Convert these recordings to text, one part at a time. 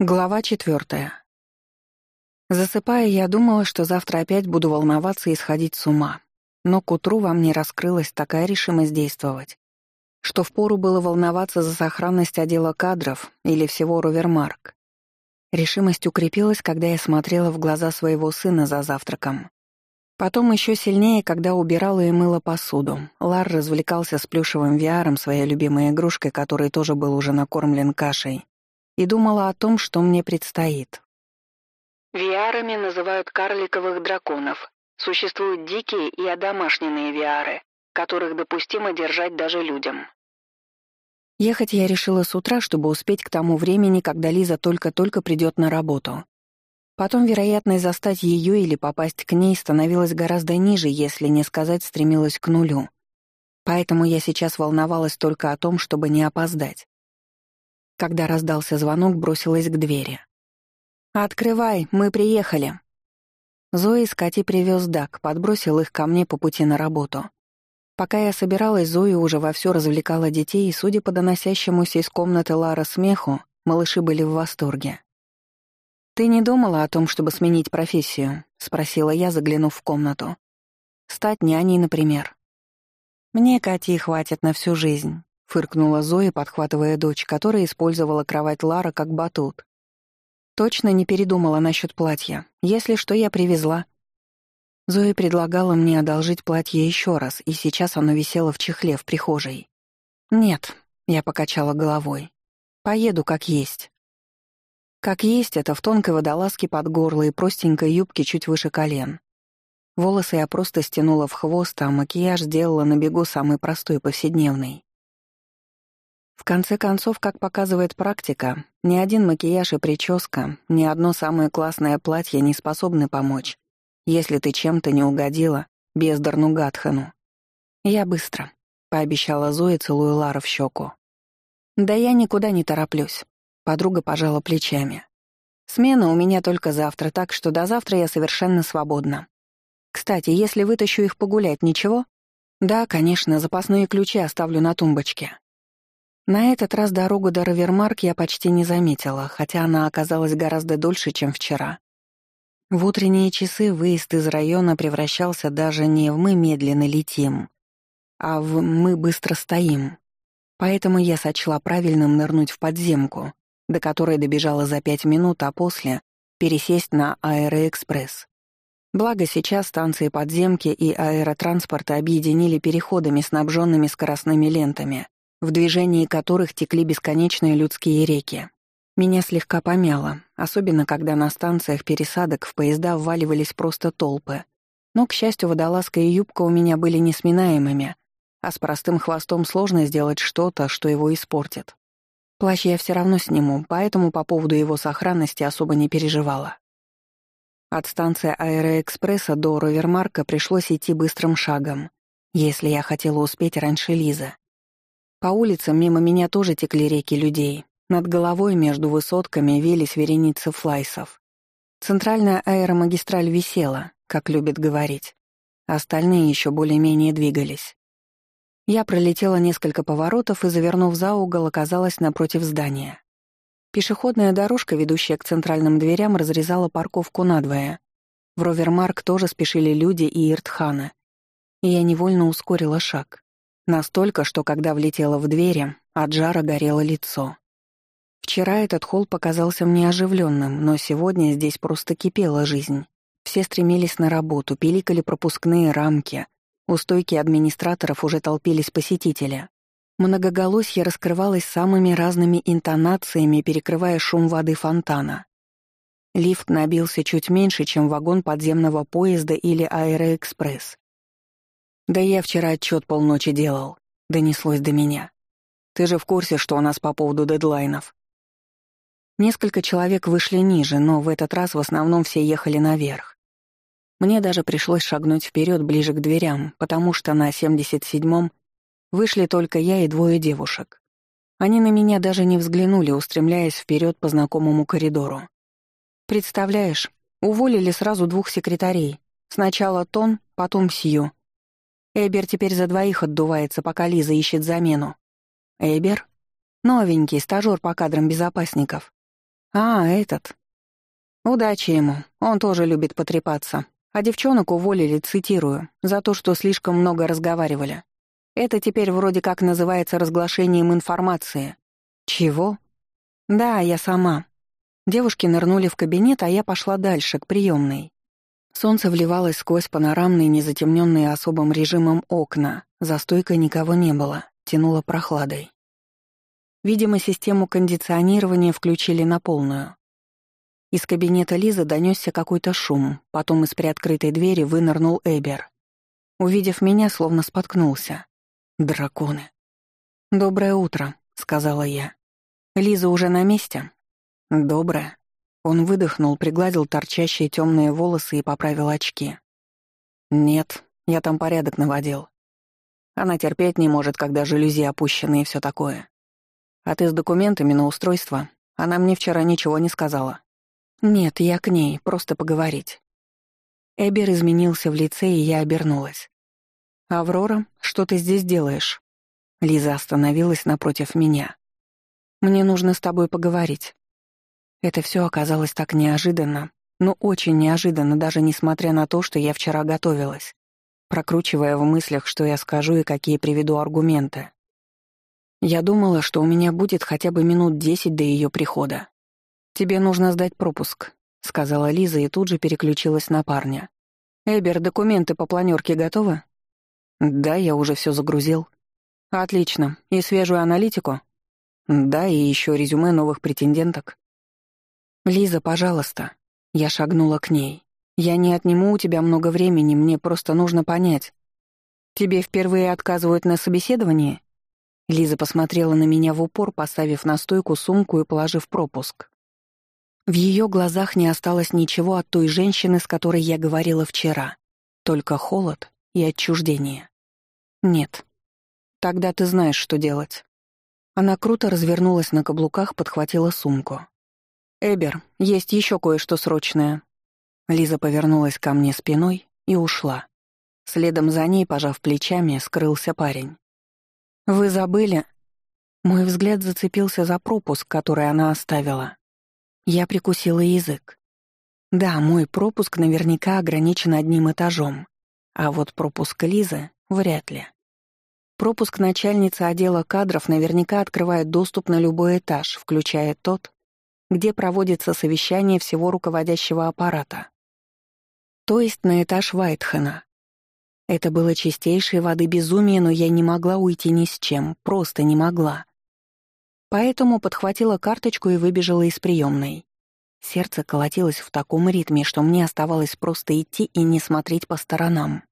Глава четвертая. Засыпая, я думала, что завтра опять буду волноваться и сходить с ума. Но к утру во мне раскрылась такая решимость действовать, что впору было волноваться за сохранность отдела кадров или всего Рувермарк. Решимость укрепилась, когда я смотрела в глаза своего сына за завтраком. Потом еще сильнее, когда убирала и мыла посуду. Лар развлекался с плюшевым виаром, своей любимой игрушкой, который тоже был уже накормлен кашей и думала о том, что мне предстоит. Виарами называют карликовых драконов. Существуют дикие и одомашненные виары, которых допустимо держать даже людям. Ехать я решила с утра, чтобы успеть к тому времени, когда Лиза только-только придет на работу. Потом вероятность застать ее или попасть к ней становилась гораздо ниже, если не сказать стремилась к нулю. Поэтому я сейчас волновалась только о том, чтобы не опоздать. Когда раздался звонок, бросилась к двери. «Открывай, мы приехали!» Зои с Кати привез Дак, подбросил их ко мне по пути на работу. Пока я собиралась, Зои уже вовсю развлекала детей, и, судя по доносящемуся из комнаты Лара смеху, малыши были в восторге. «Ты не думала о том, чтобы сменить профессию?» — спросила я, заглянув в комнату. «Стать няней, например». «Мне Кати хватит на всю жизнь фыркнула Зоя, подхватывая дочь, которая использовала кровать Лара как батут. «Точно не передумала насчет платья. Если что, я привезла». Зоя предлагала мне одолжить платье еще раз, и сейчас оно висело в чехле в прихожей. «Нет», — я покачала головой. «Поеду как есть». Как есть, это в тонкой водолазке под горло и простенькой юбке чуть выше колен. Волосы я просто стянула в хвост, а макияж сделала на бегу самый простой, повседневный. В конце концов, как показывает практика, ни один макияж и прическа, ни одно самое классное платье не способны помочь, если ты чем-то не угодила бездарну Гатхану. «Я быстро», — пообещала Зоя, целуя Лара в щеку. «Да я никуда не тороплюсь», — подруга пожала плечами. «Смена у меня только завтра, так что до завтра я совершенно свободна. Кстати, если вытащу их погулять, ничего?» «Да, конечно, запасные ключи оставлю на тумбочке», на этот раз дорогу до Равермарк я почти не заметила, хотя она оказалась гораздо дольше, чем вчера. В утренние часы выезд из района превращался даже не в «мы медленно летим», а в «мы быстро стоим». Поэтому я сочла правильным нырнуть в подземку, до которой добежала за пять минут, а после пересесть на аэроэкспресс. Благо сейчас станции подземки и аэротранспорта объединили переходами, снабженными скоростными лентами в движении которых текли бесконечные людские реки. Меня слегка помяло, особенно когда на станциях пересадок в поезда вваливались просто толпы. Но, к счастью, водолазка и юбка у меня были несминаемыми, а с простым хвостом сложно сделать что-то, что его испортит. Плащ я все равно сниму, поэтому по поводу его сохранности особо не переживала. От станции аэроэкспресса до Ровермарка пришлось идти быстрым шагом, если я хотела успеть раньше Лизы. По улицам мимо меня тоже текли реки людей. Над головой между высотками велись вереницы флайсов. Центральная аэромагистраль висела, как любят говорить. Остальные еще более-менее двигались. Я пролетела несколько поворотов и, завернув за угол, оказалась напротив здания. Пешеходная дорожка, ведущая к центральным дверям, разрезала парковку надвое. В Ровермарк тоже спешили люди и Иртхана. И я невольно ускорила шаг. Настолько, что когда влетела в двери, от жара горело лицо. Вчера этот холл показался мне оживленным, но сегодня здесь просто кипела жизнь. Все стремились на работу, пиликали пропускные рамки. У стойки администраторов уже толпились посетители. Многоголосье раскрывалось самыми разными интонациями, перекрывая шум воды фонтана. Лифт набился чуть меньше, чем вагон подземного поезда или аэроэкспресс. «Да я вчера отчет полночи делал», — донеслось до меня. «Ты же в курсе, что у нас по поводу дедлайнов?» Несколько человек вышли ниже, но в этот раз в основном все ехали наверх. Мне даже пришлось шагнуть вперед ближе к дверям, потому что на 77-м вышли только я и двое девушек. Они на меня даже не взглянули, устремляясь вперед по знакомому коридору. «Представляешь, уволили сразу двух секретарей. Сначала Тон, потом Сью. Эбер теперь за двоих отдувается, пока Лиза ищет замену. Эбер? Новенький, стажёр по кадрам безопасников. А, этот. Удачи ему, он тоже любит потрепаться. А девчонок уволили, цитирую, за то, что слишком много разговаривали. Это теперь вроде как называется разглашением информации. Чего? Да, я сама. Девушки нырнули в кабинет, а я пошла дальше, к приемной. Солнце вливалось сквозь панорамные, незатемненные особым режимом окна. За стойкой никого не было, тянуло прохладой. Видимо, систему кондиционирования включили на полную. Из кабинета Лизы донесся какой-то шум, потом из приоткрытой двери вынырнул Эбер. Увидев меня, словно споткнулся. «Драконы!» «Доброе утро», — сказала я. «Лиза уже на месте?» «Доброе», он выдохнул, пригладил торчащие темные волосы и поправил очки. «Нет, я там порядок наводил. Она терпеть не может, когда жалюзи опущены и все такое. А ты с документами на устройство? Она мне вчера ничего не сказала». «Нет, я к ней, просто поговорить». Эбер изменился в лице, и я обернулась. «Аврора, что ты здесь делаешь?» Лиза остановилась напротив меня. «Мне нужно с тобой поговорить». Это все оказалось так неожиданно, но очень неожиданно, даже несмотря на то, что я вчера готовилась, прокручивая в мыслях, что я скажу и какие приведу аргументы. Я думала, что у меня будет хотя бы минут десять до ее прихода. «Тебе нужно сдать пропуск», — сказала Лиза и тут же переключилась на парня. «Эбер, документы по планерке готовы?» «Да, я уже все загрузил». «Отлично. И свежую аналитику?» «Да, и еще резюме новых претенденток». «Лиза, пожалуйста». Я шагнула к ней. «Я не отниму у тебя много времени, мне просто нужно понять». «Тебе впервые отказывают на собеседовании?» Лиза посмотрела на меня в упор, поставив на стойку сумку и положив пропуск. В ее глазах не осталось ничего от той женщины, с которой я говорила вчера. Только холод и отчуждение. «Нет. Тогда ты знаешь, что делать». Она круто развернулась на каблуках, подхватила сумку. «Эбер, есть еще кое-что срочное». Лиза повернулась ко мне спиной и ушла. Следом за ней, пожав плечами, скрылся парень. «Вы забыли?» Мой взгляд зацепился за пропуск, который она оставила. Я прикусила язык. Да, мой пропуск наверняка ограничен одним этажом, а вот пропуск Лизы — вряд ли. Пропуск начальницы отдела кадров наверняка открывает доступ на любой этаж, включая тот, где проводится совещание всего руководящего аппарата. То есть на этаж Вайтхена. Это было чистейшей воды безумие, но я не могла уйти ни с чем, просто не могла. Поэтому подхватила карточку и выбежала из приемной. Сердце колотилось в таком ритме, что мне оставалось просто идти и не смотреть по сторонам.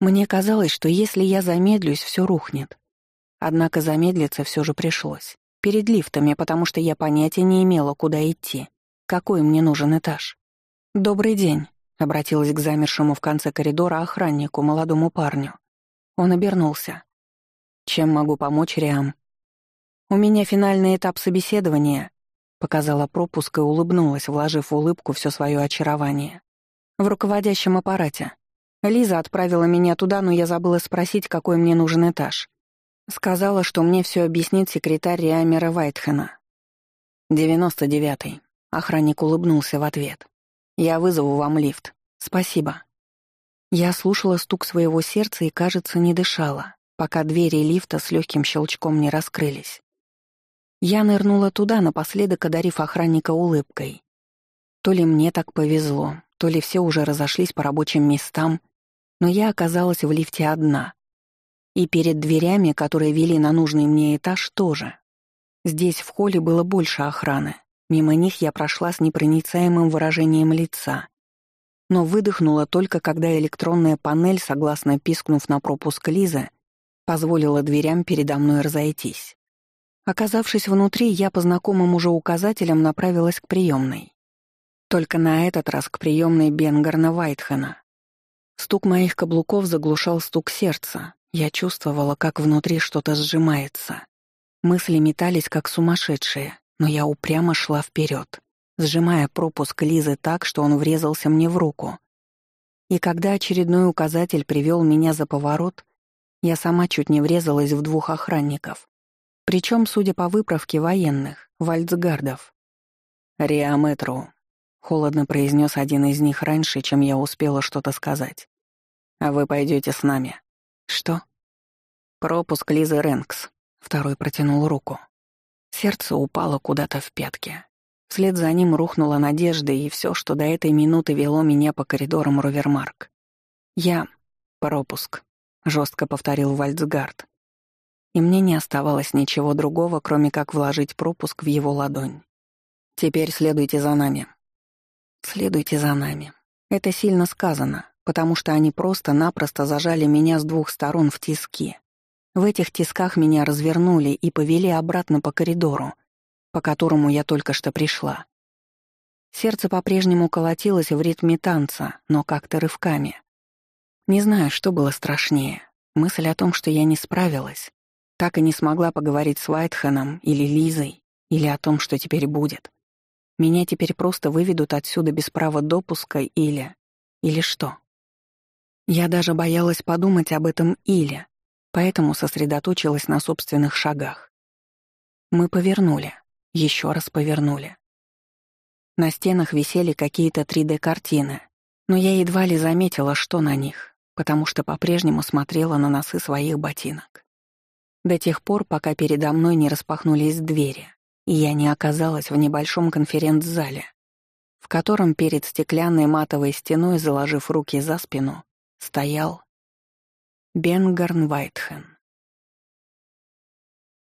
Мне казалось, что если я замедлюсь, все рухнет. Однако замедлиться все же пришлось перед лифтами, потому что я понятия не имела, куда идти. Какой мне нужен этаж? «Добрый день», — обратилась к замершему в конце коридора охраннику, молодому парню. Он обернулся. «Чем могу помочь, Риам?» «У меня финальный этап собеседования», — показала пропуск и улыбнулась, вложив в улыбку все свое очарование. «В руководящем аппарате. Лиза отправила меня туда, но я забыла спросить, какой мне нужен этаж. Сказала, что мне все объяснит секретарь Риамера Вайтхена. «Девяносто девятый». Охранник улыбнулся в ответ. «Я вызову вам лифт. Спасибо». Я слушала стук своего сердца и, кажется, не дышала, пока двери лифта с легким щелчком не раскрылись. Я нырнула туда, напоследок одарив охранника улыбкой. То ли мне так повезло, то ли все уже разошлись по рабочим местам, но я оказалась в лифте одна — и перед дверями, которые вели на нужный мне этаж, тоже. Здесь в холле было больше охраны. Мимо них я прошла с непроницаемым выражением лица. Но выдохнула только, когда электронная панель, согласно пискнув на пропуск Лизы, позволила дверям передо мной разойтись. Оказавшись внутри, я по знакомым уже указателям направилась к приемной. Только на этот раз к приемной Бенгарна Вайтхена. Стук моих каблуков заглушал стук сердца, я чувствовала, как внутри что-то сжимается. Мысли метались, как сумасшедшие, но я упрямо шла вперед, сжимая пропуск Лизы так, что он врезался мне в руку. И когда очередной указатель привел меня за поворот, я сама чуть не врезалась в двух охранников. Причем, судя по выправке военных, вальцгардов. «Риаметру», — холодно произнес один из них раньше, чем я успела что-то сказать. «А вы пойдете с нами». «Что?» «Пропуск Лизы Рэнкс». Второй протянул руку. Сердце упало куда-то в пятки. Вслед за ним рухнула надежда и все, что до этой минуты вело меня по коридорам Ровермарк. «Я... пропуск», — жестко повторил Вальцгард. И мне не оставалось ничего другого, кроме как вложить пропуск в его ладонь. «Теперь следуйте за нами». «Следуйте за нами». Это сильно сказано, потому что они просто-напросто зажали меня с двух сторон в тиски. В этих тисках меня развернули и повели обратно по коридору, по которому я только что пришла. Сердце по-прежнему колотилось в ритме танца, но как-то рывками. Не знаю, что было страшнее. Мысль о том, что я не справилась, так и не смогла поговорить с Вайтханом или Лизой, или о том, что теперь будет. Меня теперь просто выведут отсюда без права допуска или... или что? Я даже боялась подумать об этом или, поэтому сосредоточилась на собственных шагах. Мы повернули, еще раз повернули. На стенах висели какие-то 3D-картины, но я едва ли заметила, что на них, потому что по-прежнему смотрела на носы своих ботинок. До тех пор, пока передо мной не распахнулись двери, и я не оказалась в небольшом конференц-зале, в котором перед стеклянной матовой стеной, заложив руки за спину, стоял Бенгерн Вайтхен.